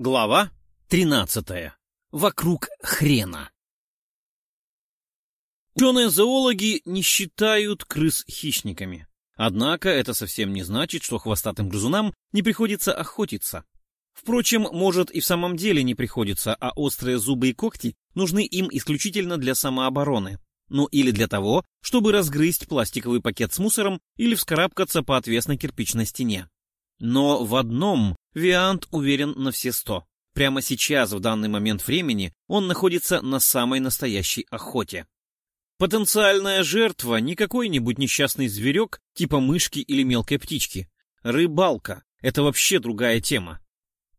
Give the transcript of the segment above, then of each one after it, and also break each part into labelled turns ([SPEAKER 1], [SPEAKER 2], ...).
[SPEAKER 1] Глава 13. Вокруг хрена. Ученые-зоологи не считают крыс хищниками. Однако это совсем не значит, что хвостатым грызунам не приходится охотиться. Впрочем, может и в самом деле не приходится, а острые зубы и когти нужны им исключительно для самообороны. Ну или для того, чтобы разгрызть пластиковый пакет с мусором или вскарабкаться по отвесной кирпичной стене. Но в одном Виант уверен на все сто. Прямо сейчас, в данный момент времени, он находится на самой настоящей охоте. Потенциальная жертва не какой-нибудь несчастный зверек, типа мышки или мелкой птички. Рыбалка — это вообще другая тема.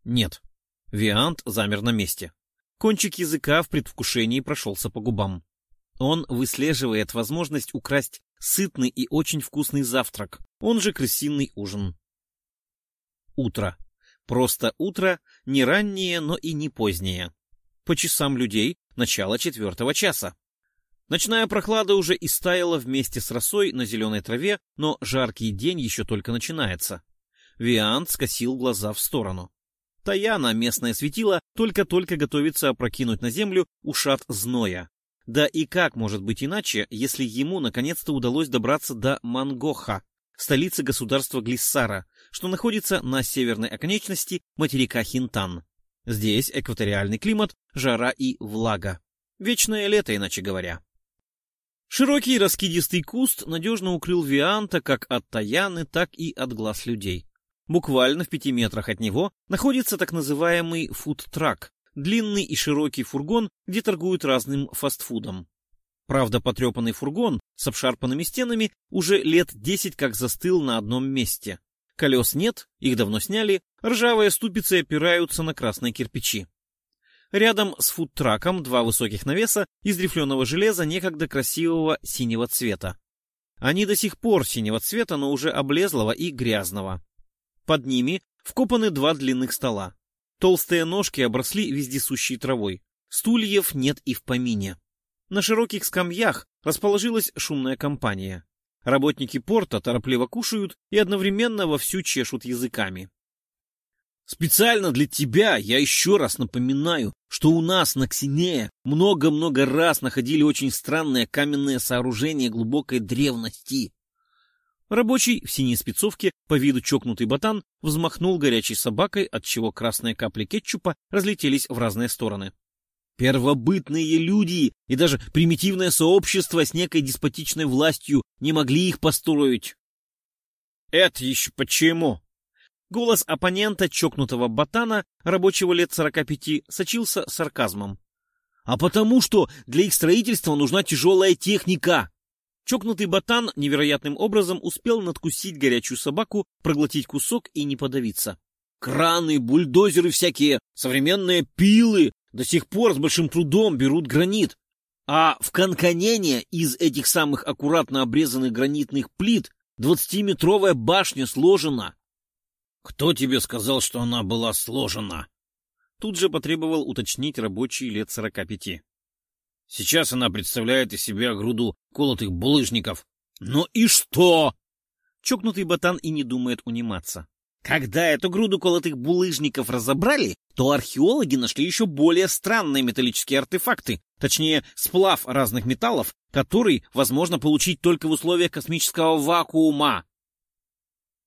[SPEAKER 1] Нет. Виант замер на месте. Кончик языка в предвкушении прошелся по губам. Он выслеживает возможность украсть сытный и очень вкусный завтрак, он же крысиный ужин утро. Просто утро, не раннее, но и не позднее. По часам людей начало четвертого часа. Ночная прохлада уже истаяла вместе с росой на зеленой траве, но жаркий день еще только начинается. Виант скосил глаза в сторону. Таяна, местное светило, только-только готовится опрокинуть на землю ушат зноя. Да и как может быть иначе, если ему наконец-то удалось добраться до Мангоха, столицы государства Глиссара, что находится на северной оконечности материка Хинтан. Здесь экваториальный климат, жара и влага. Вечное лето, иначе говоря. Широкий раскидистый куст надежно укрыл Вианта как от Таяны, так и от глаз людей. Буквально в пяти метрах от него находится так называемый фудтрак, длинный и широкий фургон, где торгуют разным фастфудом. Правда, потрепанный фургон с обшарпанными стенами уже лет десять как застыл на одном месте. Колес нет, их давно сняли, ржавые ступицы опираются на красные кирпичи. Рядом с фудтраком два высоких навеса из рифленого железа некогда красивого синего цвета. Они до сих пор синего цвета, но уже облезлого и грязного. Под ними вкопаны два длинных стола. Толстые ножки обросли вездесущей травой. Стульев нет и в помине. На широких скамьях расположилась шумная компания. Работники порта торопливо кушают и одновременно вовсю чешут языками. Специально для тебя я еще раз напоминаю, что у нас на Ксинее много-много раз находили очень странные каменные сооружения глубокой древности. Рабочий в синей спецовке, по виду чокнутый ботан, взмахнул горячей собакой, отчего красные капли кетчупа разлетелись в разные стороны. Первобытные люди и даже примитивное сообщество с некой деспотичной властью не могли их построить. Это еще почему? Голос оппонента, чокнутого ботана, рабочего лет сорока пяти, сочился сарказмом. А потому что для их строительства нужна тяжелая техника. Чокнутый ботан невероятным образом успел надкусить горячую собаку, проглотить кусок и не подавиться. Краны, бульдозеры всякие, современные пилы, до сих пор с большим трудом берут гранит. А в Канканене из этих самых аккуратно обрезанных гранитных плит двадцатиметровая башня сложена. Кто тебе сказал, что она была сложена? Тут же потребовал уточнить рабочий лет сорока пяти. Сейчас она представляет из себя груду колотых булыжников. Ну и что? Чокнутый ботан и не думает униматься. Когда эту груду колотых булыжников разобрали, то археологи нашли еще более странные металлические артефакты, точнее, сплав разных металлов, который возможно получить только в условиях космического вакуума.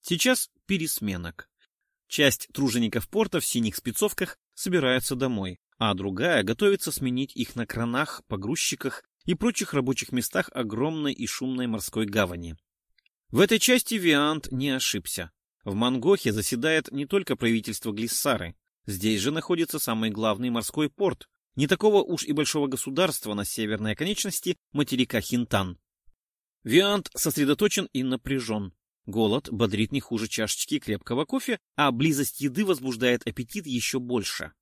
[SPEAKER 1] Сейчас пересменок. Часть тружеников порта в синих спецовках собирается домой, а другая готовится сменить их на кранах, погрузчиках и прочих рабочих местах огромной и шумной морской гавани. В этой части Виант не ошибся. В Мангохе заседает не только правительство Глиссары. Здесь же находится самый главный морской порт, не такого уж и большого государства на северной оконечности материка Хинтан. Виант сосредоточен и напряжен. Голод бодрит не хуже чашечки крепкого кофе, а близость еды возбуждает аппетит еще больше.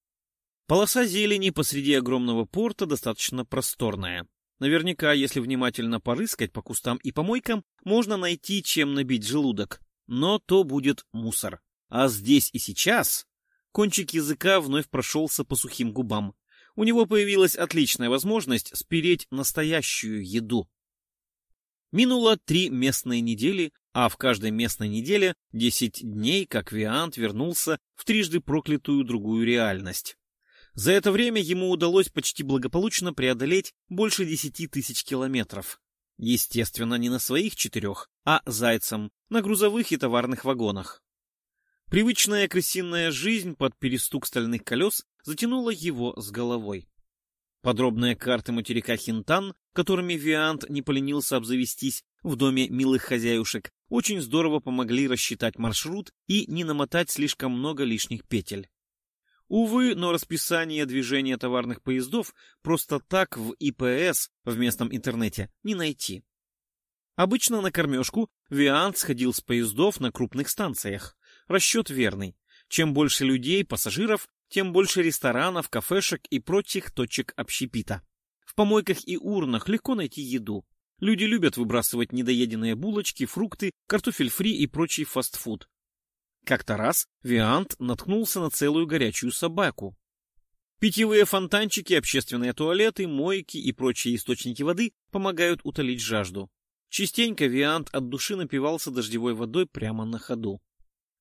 [SPEAKER 1] Полоса зелени посреди огромного порта достаточно просторная. Наверняка, если внимательно порыскать по кустам и помойкам, можно найти, чем набить желудок но то будет мусор. А здесь и сейчас кончик языка вновь прошелся по сухим губам. У него появилась отличная возможность спереть настоящую еду. Минуло три местные недели, а в каждой местной неделе 10 дней, как Виант вернулся в трижды проклятую другую реальность. За это время ему удалось почти благополучно преодолеть больше 10 тысяч километров. Естественно, не на своих четырех, а зайцем, на грузовых и товарных вагонах. Привычная крысиная жизнь под перестук стальных колес затянула его с головой. Подробные карты материка Хинтан, которыми Виант не поленился обзавестись в доме милых хозяюшек, очень здорово помогли рассчитать маршрут и не намотать слишком много лишних петель. Увы, но расписание движения товарных поездов просто так в ИПС в местном интернете не найти. Обычно на кормежку Виант сходил с поездов на крупных станциях. Расчет верный. Чем больше людей, пассажиров, тем больше ресторанов, кафешек и прочих точек общепита. В помойках и урнах легко найти еду. Люди любят выбрасывать недоеденные булочки, фрукты, картофель фри и прочий фастфуд. Как-то раз Виант наткнулся на целую горячую собаку. Питьевые фонтанчики, общественные туалеты, мойки и прочие источники воды помогают утолить жажду. Частенько Виант от души напивался дождевой водой прямо на ходу.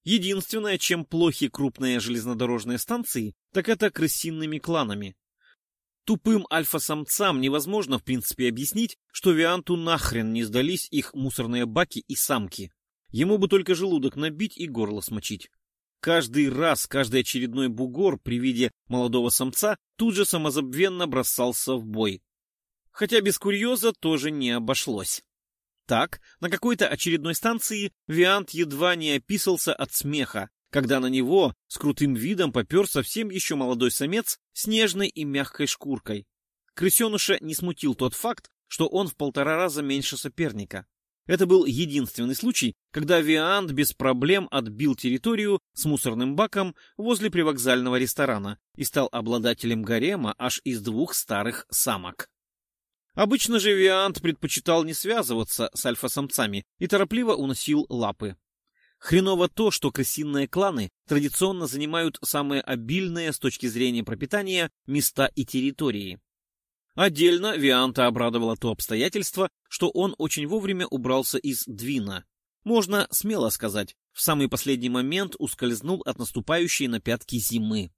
[SPEAKER 1] Единственное, чем плохи крупные железнодорожные станции, так это крысиными кланами. Тупым альфа-самцам невозможно в принципе объяснить, что Вианту нахрен не сдались их мусорные баки и самки. Ему бы только желудок набить и горло смочить. Каждый раз, каждый очередной бугор при виде молодого самца тут же самозабвенно бросался в бой. Хотя без курьеза тоже не обошлось. Так, на какой-то очередной станции Виант едва не описался от смеха, когда на него с крутым видом попер совсем еще молодой самец с нежной и мягкой шкуркой. Крысеныша не смутил тот факт, что он в полтора раза меньше соперника. Это был единственный случай, когда Виант без проблем отбил территорию с мусорным баком возле привокзального ресторана и стал обладателем гарема аж из двух старых самок. Обычно же Виант предпочитал не связываться с альфа-самцами и торопливо уносил лапы. Хреново то, что крысиные кланы традиционно занимают самые обильные с точки зрения пропитания места и территории. Отдельно Вианта обрадовало то обстоятельство, что он очень вовремя убрался из Двина. Можно смело сказать, в самый последний момент ускользнул от наступающей на пятки зимы.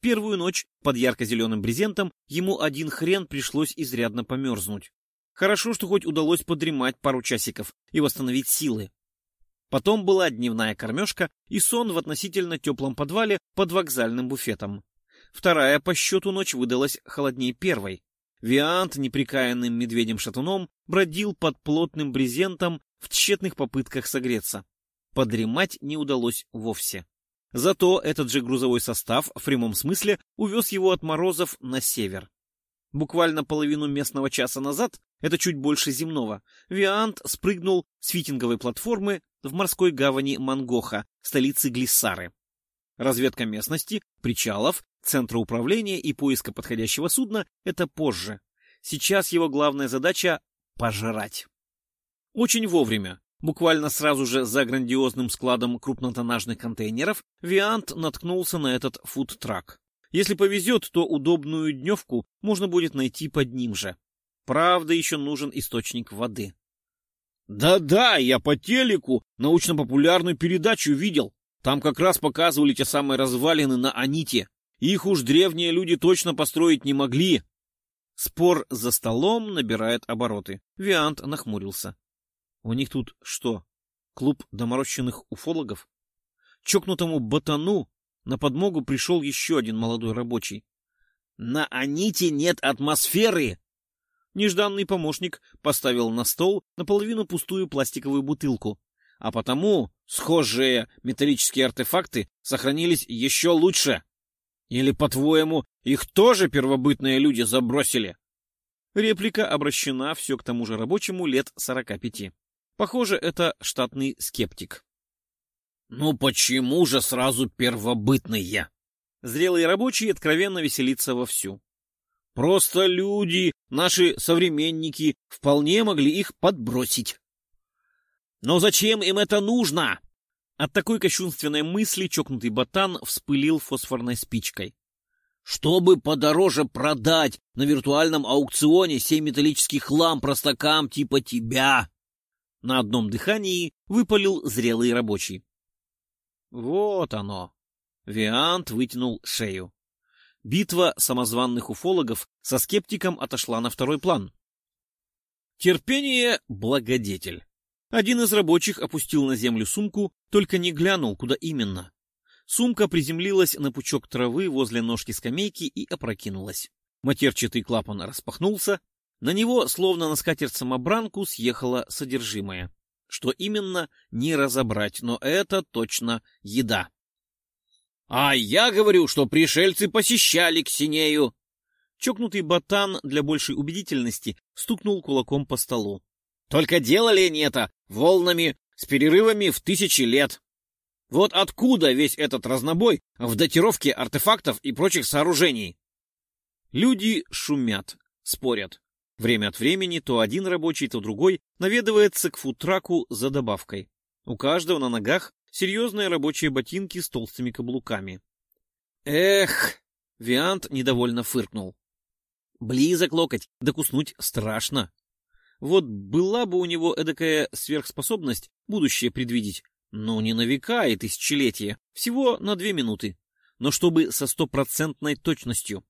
[SPEAKER 1] Первую ночь под ярко-зеленым брезентом ему один хрен пришлось изрядно померзнуть. Хорошо, что хоть удалось подремать пару часиков и восстановить силы. Потом была дневная кормежка и сон в относительно теплом подвале под вокзальным буфетом. Вторая по счету ночь выдалась холоднее первой. Виант неприкаянным медведем-шатуном бродил под плотным брезентом в тщетных попытках согреться. Подремать не удалось вовсе. Зато этот же грузовой состав в прямом смысле увез его от морозов на север. Буквально половину местного часа назад, это чуть больше земного, Виант спрыгнул с фитинговой платформы в морской гавани Мангоха, столицы Глиссары. Разведка местности, причалов Центра управления и поиска подходящего судна — это позже. Сейчас его главная задача — пожрать. Очень вовремя, буквально сразу же за грандиозным складом крупнотоннажных контейнеров, Виант наткнулся на этот фудтрак. Если повезет, то удобную дневку можно будет найти под ним же. Правда, еще нужен источник воды. «Да-да, я по телеку научно-популярную передачу видел. Там как раз показывали те самые развалины на Аните. Их уж древние люди точно построить не могли. Спор за столом набирает обороты. Виант нахмурился. У них тут что, клуб доморощенных уфологов? Чокнутому ботану на подмогу пришел еще один молодой рабочий. На Аните нет атмосферы! Нежданный помощник поставил на стол наполовину пустую пластиковую бутылку, а потому схожие металлические артефакты сохранились еще лучше. Или, по-твоему, их тоже первобытные люди забросили? Реплика обращена все к тому же рабочему лет сорока пяти. Похоже, это штатный скептик. «Ну почему же сразу первобытные?» Зрелый рабочий откровенно веселится вовсю. «Просто люди, наши современники, вполне могли их подбросить». «Но зачем им это нужно?» От такой кощунственной мысли чокнутый ботан вспылил фосфорной спичкой. «Чтобы подороже продать на виртуальном аукционе сей металлический хлам простакам типа тебя!» На одном дыхании выпалил зрелый рабочий. Вот оно. Виант вытянул шею. Битва самозванных уфологов со скептиком отошла на второй план. Терпение — благодетель. Один из рабочих опустил на землю сумку, только не глянул, куда именно. Сумка приземлилась на пучок травы возле ножки скамейки и опрокинулась. Матерчатый клапан распахнулся, на него, словно на скатерть-самобранку, съехало содержимое. Что именно, не разобрать, но это точно еда. — А я говорю, что пришельцы посещали Ксинею! Чокнутый ботан для большей убедительности стукнул кулаком по столу. — Только делали они это волнами с перерывами в тысячи лет. Вот откуда весь этот разнобой в датировке артефактов и прочих сооружений? Люди шумят, спорят. Время от времени то один рабочий, то другой наведывается к футраку за добавкой. У каждого на ногах серьезные рабочие ботинки с толстыми каблуками. Эх, Виант недовольно фыркнул. Близок локоть, докуснуть страшно. Вот была бы у него эдакая сверхспособность будущее предвидеть, ну, не на века и тысячелетия, всего на две минуты, но чтобы со стопроцентной точностью.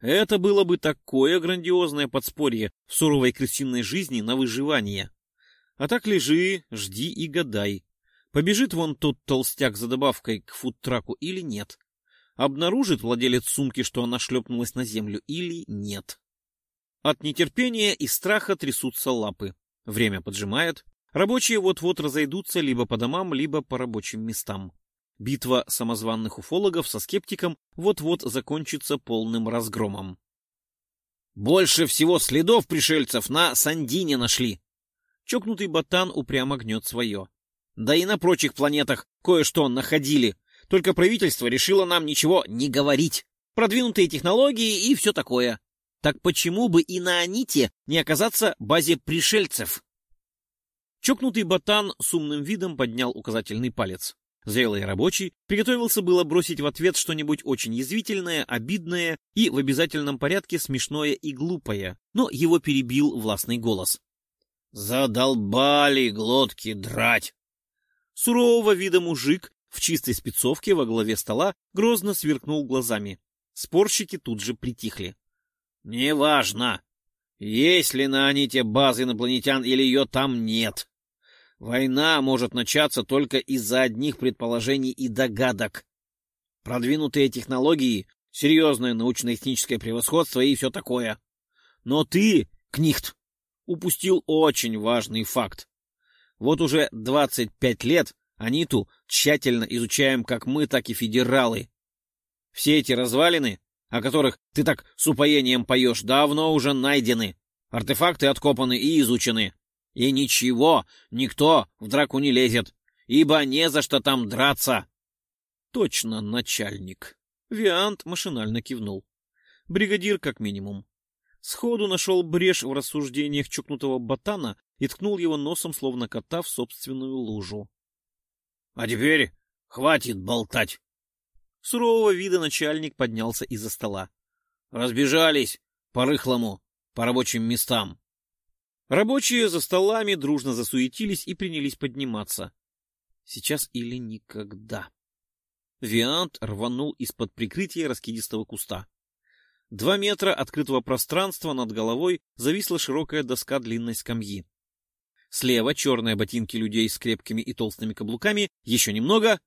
[SPEAKER 1] Это было бы такое грандиозное подспорье в суровой крысиной жизни на выживание. А так лежи, жди и гадай. Побежит вон тот толстяк за добавкой к фудтраку или нет? Обнаружит владелец сумки, что она шлепнулась на землю или нет? От нетерпения и страха трясутся лапы. Время поджимает, Рабочие вот-вот разойдутся либо по домам, либо по рабочим местам. Битва самозванных уфологов со скептиком вот-вот закончится полным разгромом. Больше всего следов пришельцев на Сандине нашли. Чокнутый ботан упрямо гнет свое. Да и на прочих планетах кое-что находили. Только правительство решило нам ничего не говорить. Продвинутые технологии и все такое. Так почему бы и на Аните не оказаться базе пришельцев? Чокнутый ботан с умным видом поднял указательный палец. Зрелый рабочий приготовился было бросить в ответ что-нибудь очень язвительное, обидное и в обязательном порядке смешное и глупое, но его перебил властный голос. «Задолбали глотки драть!» Сурового вида мужик в чистой спецовке во главе стола грозно сверкнул глазами. Спорщики тут же притихли. «Неважно, есть ли на Аните базы инопланетян или ее там нет. Война может начаться только из-за одних предположений и догадок. Продвинутые технологии, серьезное научно-техническое превосходство и все такое. Но ты, Книхт, упустил очень важный факт. Вот уже 25 лет Аниту тщательно изучаем как мы, так и федералы. Все эти развалины о которых ты так с упоением поешь, давно уже найдены. Артефакты откопаны и изучены. И ничего, никто в драку не лезет, ибо не за что там драться. Точно, начальник. Виант машинально кивнул. Бригадир как минимум. Сходу нашел брешь в рассуждениях чокнутого ботана и ткнул его носом, словно кота, в собственную лужу. — А теперь хватит болтать. Сурового вида начальник поднялся из-за стола. «Разбежались по-рыхлому, по рабочим местам». Рабочие за столами дружно засуетились и принялись подниматься. Сейчас или никогда. Виант рванул из-под прикрытия раскидистого куста. Два метра открытого пространства над головой зависла широкая доска длинной скамьи. Слева черные ботинки людей с крепкими и толстыми каблуками, еще немного,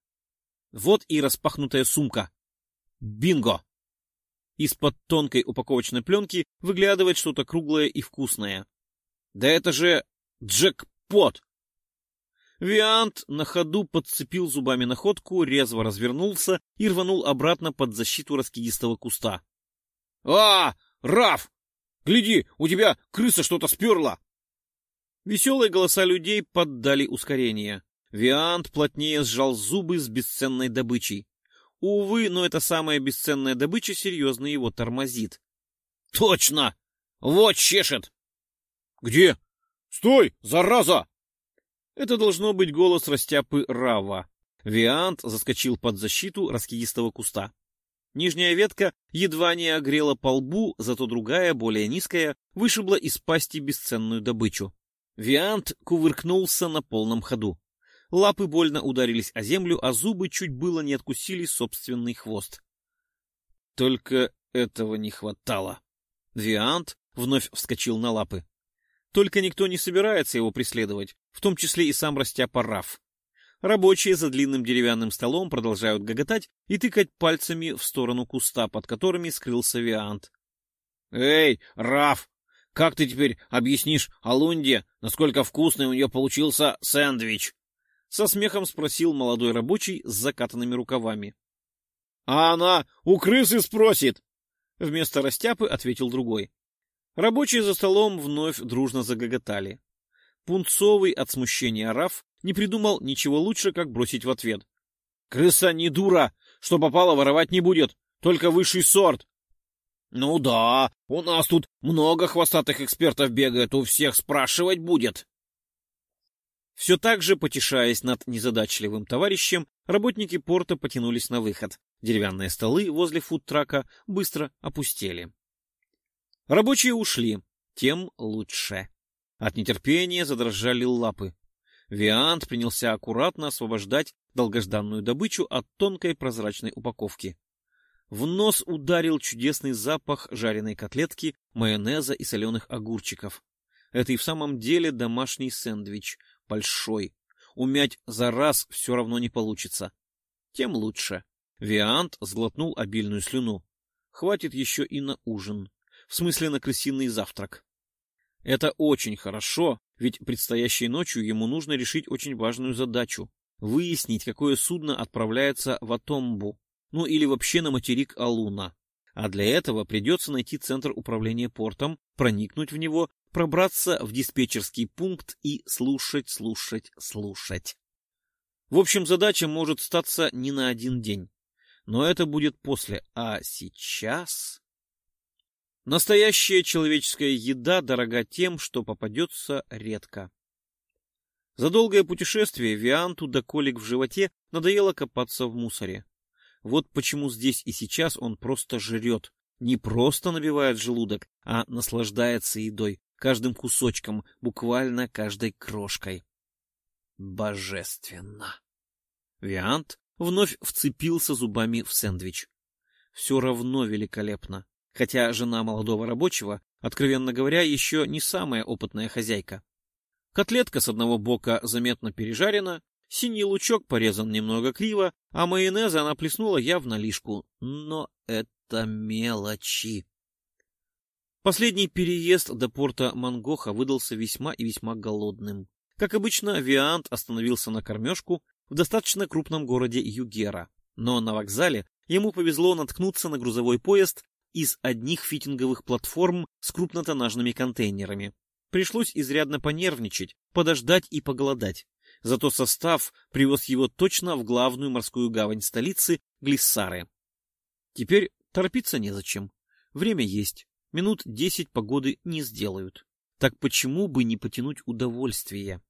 [SPEAKER 1] вот и распахнутая сумка. Бинго! Из-под тонкой упаковочной пленки выглядывает что-то круглое и вкусное. Да это же джекпот! Виант на ходу подцепил зубами находку, резво развернулся и рванул обратно под защиту раскидистого куста. — А, Раф! Гляди, у тебя крыса что-то сперла! Веселые голоса людей поддали ускорение. Виант плотнее сжал зубы с бесценной добычей. Увы, но эта самая бесценная добыча серьезно его тормозит. — Точно! Вот чешет! — Где? Стой, зараза! Это должно быть голос растяпы Рава. Виант заскочил под защиту раскидистого куста. Нижняя ветка едва не огрела по лбу, зато другая, более низкая, вышибла из пасти бесценную добычу. Виант кувыркнулся на полном ходу. Лапы больно ударились о землю, а зубы чуть было не откусили собственный хвост. Только этого не хватало. Виант вновь вскочил на лапы. Только никто не собирается его преследовать, в том числе и сам растяпа Раф. Рабочие за длинным деревянным столом продолжают гоготать и тыкать пальцами в сторону куста, под которыми скрылся Виант. — Эй, Раф, как ты теперь объяснишь Алунде, насколько вкусный у нее получился сэндвич? Со смехом спросил молодой рабочий с закатанными рукавами. — А она у крысы спросит! — вместо растяпы ответил другой. Рабочие за столом вновь дружно загоготали. Пунцовый от смущения Раф не придумал ничего лучше, как бросить в ответ. — Крыса не дура, что попало воровать не будет, только высший сорт. — Ну да, у нас тут много хвостатых экспертов бегает, у всех спрашивать будет. Все так же, потешаясь над незадачливым товарищем, работники порта потянулись на выход. Деревянные столы возле фудтрака быстро опустели. Рабочие ушли, тем лучше. От нетерпения задрожали лапы. Виант принялся аккуратно освобождать долгожданную добычу от тонкой прозрачной упаковки. В нос ударил чудесный запах жареной котлетки, майонеза и соленых огурчиков. Это и в самом деле домашний сэндвич, большой. Умять за раз все равно не получится. Тем лучше. Виант сглотнул обильную слюну. Хватит еще и на ужин. В смысле на крысиный завтрак. Это очень хорошо, ведь предстоящей ночью ему нужно решить очень важную задачу — выяснить, какое судно отправляется в Атомбу, ну или вообще на материк Алуна. А для этого придется найти центр управления портом, проникнуть в него пробраться в диспетчерский пункт и слушать, слушать, слушать. В общем, задача может статься не на один день. Но это будет после. А сейчас... Настоящая человеческая еда дорога тем, что попадется редко. За долгое путешествие Вианту до колик в животе надоело копаться в мусоре. Вот почему здесь и сейчас он просто жрет, не просто набивает желудок, а наслаждается едой, каждым кусочком, буквально каждой крошкой. Божественно! Виант вновь вцепился зубами в сэндвич. Все равно великолепно, хотя жена молодого рабочего, откровенно говоря, еще не самая опытная хозяйка. Котлетка с одного бока заметно пережарена, синий лучок порезан немного криво, а майонеза она плеснула явно лишку. Но это мелочи. Последний переезд до порта Мангоха выдался весьма и весьма голодным. Как обычно, Виант остановился на кормежку в достаточно крупном городе Югера, но на вокзале ему повезло наткнуться на грузовой поезд из одних фитинговых платформ с крупнотоннажными контейнерами. Пришлось изрядно понервничать, подождать и поголодать. Зато состав привез его точно в главную морскую гавань столицы Глиссары. Теперь торопиться незачем. Время есть минут десять погоды не сделают. Так почему бы не потянуть удовольствие?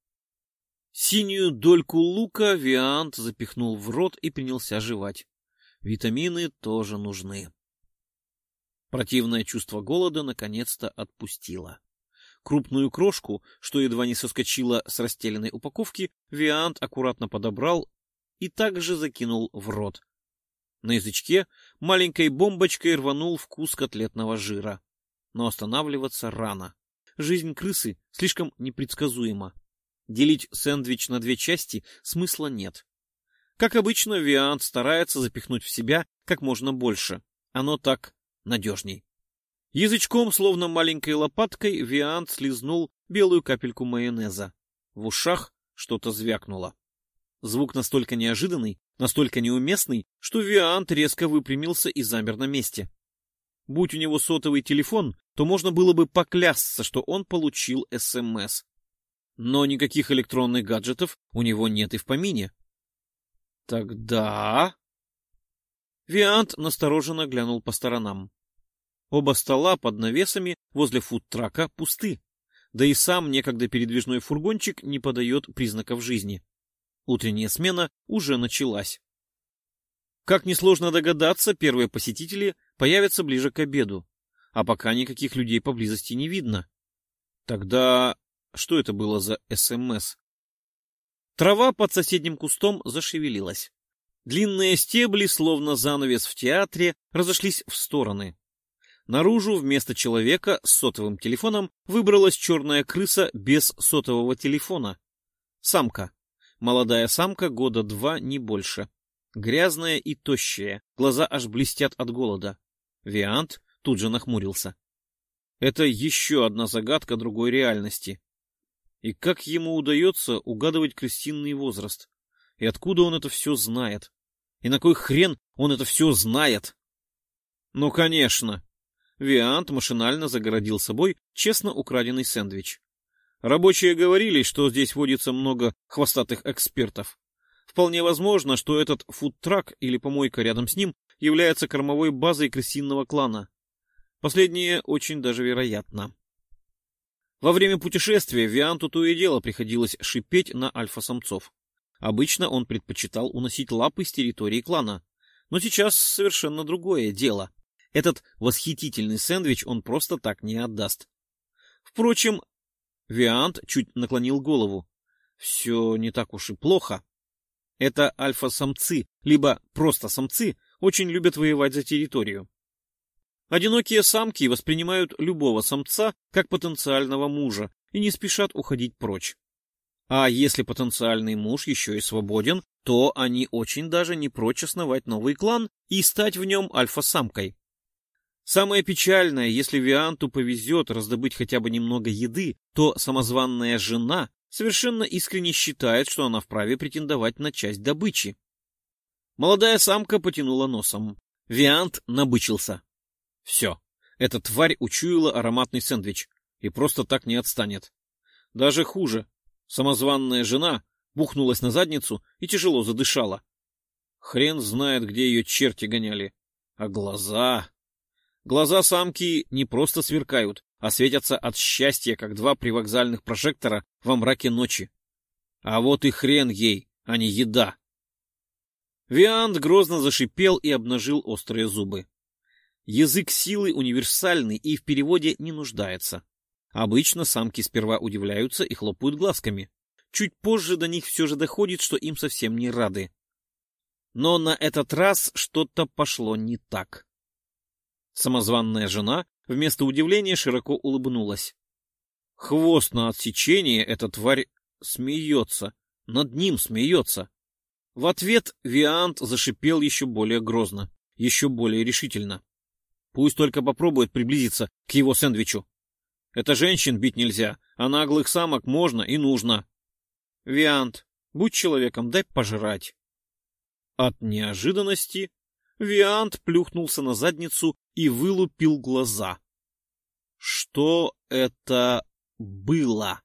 [SPEAKER 1] Синюю дольку лука Виант запихнул в рот и принялся жевать. Витамины тоже нужны. Противное чувство голода наконец-то отпустило. Крупную крошку, что едва не соскочила с расстеленной упаковки, Виант аккуратно подобрал и также закинул в рот. На язычке маленькой бомбочкой рванул вкус котлетного жира но останавливаться рано. Жизнь крысы слишком непредсказуема. Делить сэндвич на две части смысла нет. Как обычно, Виант старается запихнуть в себя как можно больше. Оно так надежней. Язычком, словно маленькой лопаткой, Виант слизнул белую капельку майонеза. В ушах что-то звякнуло. Звук настолько неожиданный, настолько неуместный, что Виант резко выпрямился и замер на месте. Будь у него сотовый телефон, то можно было бы поклясться, что он получил СМС. Но никаких электронных гаджетов у него нет и в помине. Тогда... Виант настороженно глянул по сторонам. Оба стола под навесами возле фудтрака пусты, да и сам некогда передвижной фургончик не подает признаков жизни. Утренняя смена уже началась. Как несложно догадаться, первые посетители появятся ближе к обеду, а пока никаких людей поблизости не видно. Тогда что это было за СМС. Трава под соседним кустом зашевелилась. Длинные стебли, словно занавес в театре, разошлись в стороны. Наружу вместо человека с сотовым телефоном выбралась черная крыса без сотового телефона. Самка. Молодая самка года два, не больше. Грязная и тощая, глаза аж блестят от голода. Виант тут же нахмурился. Это еще одна загадка другой реальности. И как ему удается угадывать крестинный возраст? И откуда он это все знает? И на кой хрен он это все знает? Ну, конечно. Виант машинально загородил собой честно украденный сэндвич. Рабочие говорили, что здесь водится много хвостатых экспертов. Вполне возможно, что этот фудтрак или помойка рядом с ним является кормовой базой крысиного клана. Последнее очень даже вероятно. Во время путешествия Вианту то и дело приходилось шипеть на альфа-самцов. Обычно он предпочитал уносить лапы с территории клана. Но сейчас совершенно другое дело. Этот восхитительный сэндвич он просто так не отдаст. Впрочем, Виант чуть наклонил голову. Все не так уж и плохо. Это альфа-самцы, либо просто самцы, очень любят воевать за территорию. Одинокие самки воспринимают любого самца как потенциального мужа и не спешат уходить прочь. А если потенциальный муж еще и свободен, то они очень даже не прочь основать новый клан и стать в нем альфа-самкой. Самое печальное, если Вианту повезет раздобыть хотя бы немного еды, то самозванная жена совершенно искренне считает, что она вправе претендовать на часть добычи. Молодая самка потянула носом. Виант набычился. Все, эта тварь учуяла ароматный сэндвич и просто так не отстанет. Даже хуже, Самозванная жена бухнулась на задницу и тяжело задышала. Хрен знает, где ее черти гоняли. А глаза... Глаза самки не просто сверкают, а светятся от счастья, как два привокзальных прожектора во мраке ночи. А вот и хрен ей, а не еда. Виант грозно зашипел и обнажил острые зубы. Язык силы универсальный и в переводе не нуждается. Обычно самки сперва удивляются и хлопают глазками. Чуть позже до них все же доходит, что им совсем не рады. Но на этот раз что-то пошло не так. Самозванная жена вместо удивления широко улыбнулась. Хвост на отсечение эта тварь смеется, над ним смеется. В ответ Виант зашипел еще более грозно, еще более решительно. Пусть только попробует приблизиться к его сэндвичу. Это женщин бить нельзя, а наглых самок можно и нужно. Виант, будь человеком, дай пожрать. От неожиданности Виант плюхнулся на задницу и вылупил глаза. Что это было?